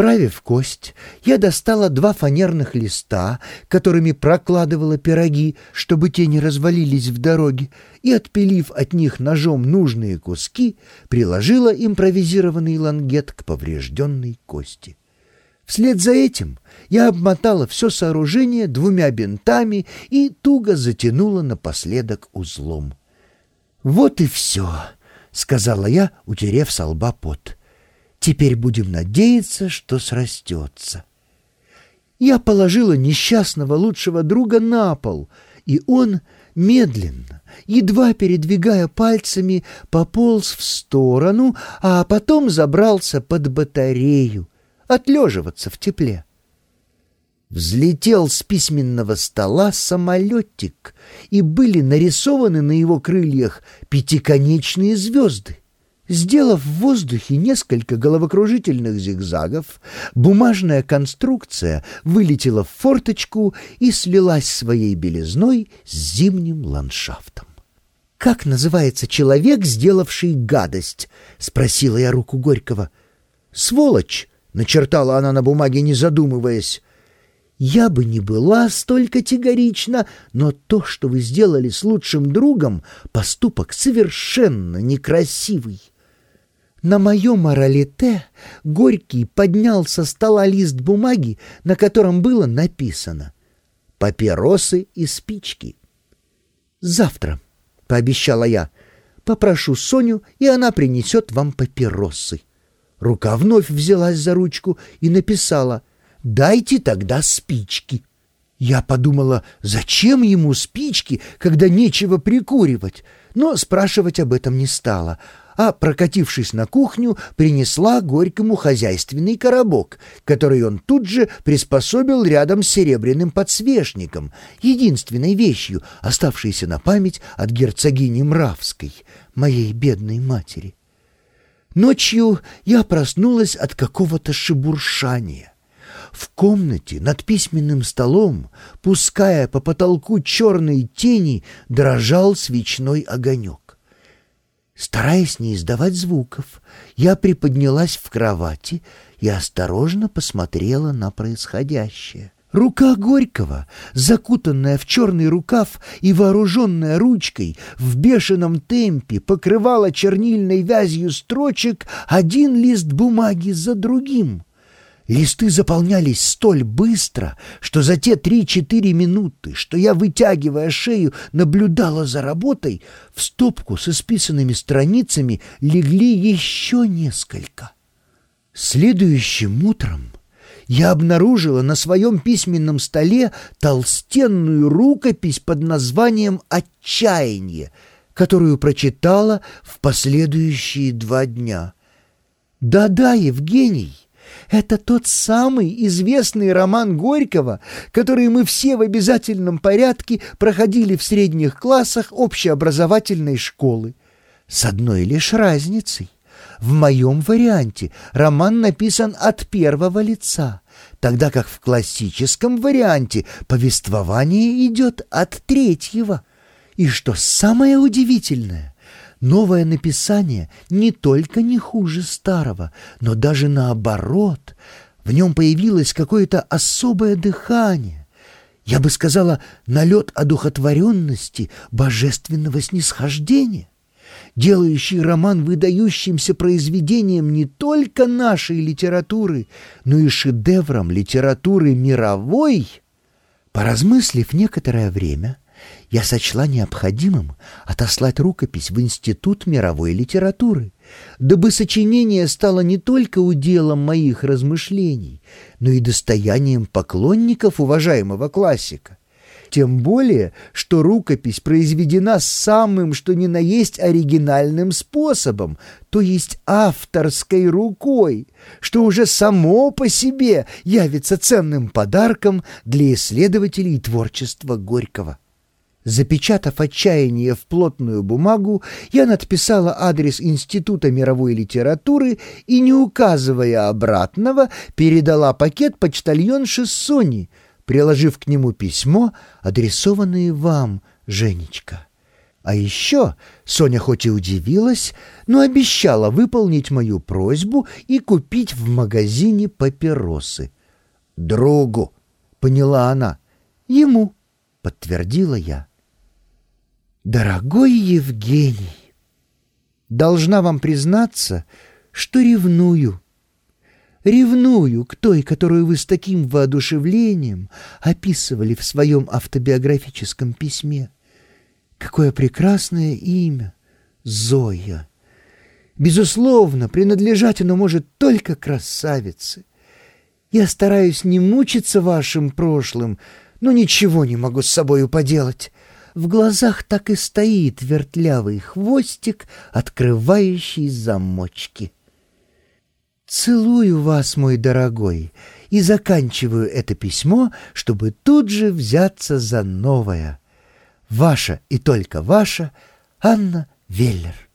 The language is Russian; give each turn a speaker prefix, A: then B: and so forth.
A: Справив кость, я достала два фанерных листа, которыми прокладывала пироги, чтобы те не развалились в дороге, и, отпилив от них ножом нужные куски, приложила импровизированный лангет к поврежденной кости. Вслед за этим я обмотала все сооружение двумя бинтами и туго затянула напоследок узлом. «Вот и все», — сказала я, утерев со лба пот. Теперь будем надеяться, что срастется. Я положила несчастного лучшего друга на пол, и он медленно, едва передвигая пальцами, пополз в сторону, а потом забрался под батарею, отлеживаться в тепле. Взлетел с письменного стола самолетик, и были нарисованы на его крыльях пятиконечные звезды. Сделав в воздухе несколько головокружительных зигзагов, бумажная конструкция вылетела в форточку и слилась своей белизной с зимним ландшафтом. «Как называется человек, сделавший гадость?» — спросила я руку Горького. «Сволочь!» — начертала она на бумаге, не задумываясь. «Я бы не была столь категорична, но то, что вы сделали с лучшим другом, поступок совершенно некрасивый». На моем моралите Горький поднял со стола лист бумаги, на котором было написано «Папиросы и спички». «Завтра», — пообещала я, — «попрошу Соню, и она принесет вам папиросы». Рука вновь взялась за ручку и написала «Дайте тогда спички». Я подумала, зачем ему спички, когда нечего прикуривать, но спрашивать об этом не стала, а, прокатившись на кухню, принесла Горькому хозяйственный коробок, который он тут же приспособил рядом с серебряным подсвечником, единственной вещью, оставшейся на память от герцогини Мравской, моей бедной матери. Ночью я проснулась от какого-то шебуршания. В комнате над письменным столом, пуская по потолку черные тени, дрожал свечной огонек. Стараясь не издавать звуков, я приподнялась в кровати и осторожно посмотрела на происходящее. Рука Горького, закутанная в черный рукав и вооруженная ручкой, в бешеном темпе покрывала чернильной вязью строчек один лист бумаги за другим — Листы заполнялись столь быстро, что за те три-четыре минуты, что я, вытягивая шею, наблюдала за работой, в стопку с исписанными страницами легли еще несколько. Следующим утром я обнаружила на своем письменном столе толстенную рукопись под названием «Отчаяние», которую прочитала в последующие два дня. «Да-да, Евгений!» Это тот самый известный роман Горького, который мы все в обязательном порядке проходили в средних классах общеобразовательной школы. С одной лишь разницей. В моем варианте роман написан от первого лица, тогда как в классическом варианте повествование идет от третьего. И что самое удивительное, Новое написание не только не хуже старого, но даже наоборот. В нем появилось какое-то особое дыхание. Я бы сказала, налет одухотворенности, божественного снисхождения, делающий роман выдающимся произведением не только нашей литературы, но и шедевром литературы мировой. Поразмыслив некоторое время, я сочла необходимым отослать рукопись в Институт мировой литературы, дабы сочинение стало не только уделом моих размышлений, но и достоянием поклонников уважаемого классика. Тем более, что рукопись произведена самым, что ни на есть оригинальным способом, то есть авторской рукой, что уже само по себе явится ценным подарком для исследователей творчества Горького. Запечатав отчаяние в плотную бумагу, я надписала адрес Института мировой литературы и, не указывая обратного, передала пакет почтальонше Сони, приложив к нему письмо, адресованное вам, Женечка. А еще Соня хоть и удивилась, но обещала выполнить мою просьбу и купить в магазине папиросы. «Другу», — поняла она. «Ему», — подтвердила я. «Дорогой Евгений, должна вам признаться, что ревную. Ревную к той, которую вы с таким воодушевлением описывали в своем автобиографическом письме. Какое прекрасное имя! Зоя! Безусловно, принадлежать оно может только красавице. Я стараюсь не мучиться вашим прошлым, но ничего не могу с собою поделать. В глазах так и стоит вертлявый хвостик, открывающий замочки. Целую вас, мой дорогой, и заканчиваю это письмо, чтобы тут же взяться за новое. Ваша и только ваша Анна Веллер.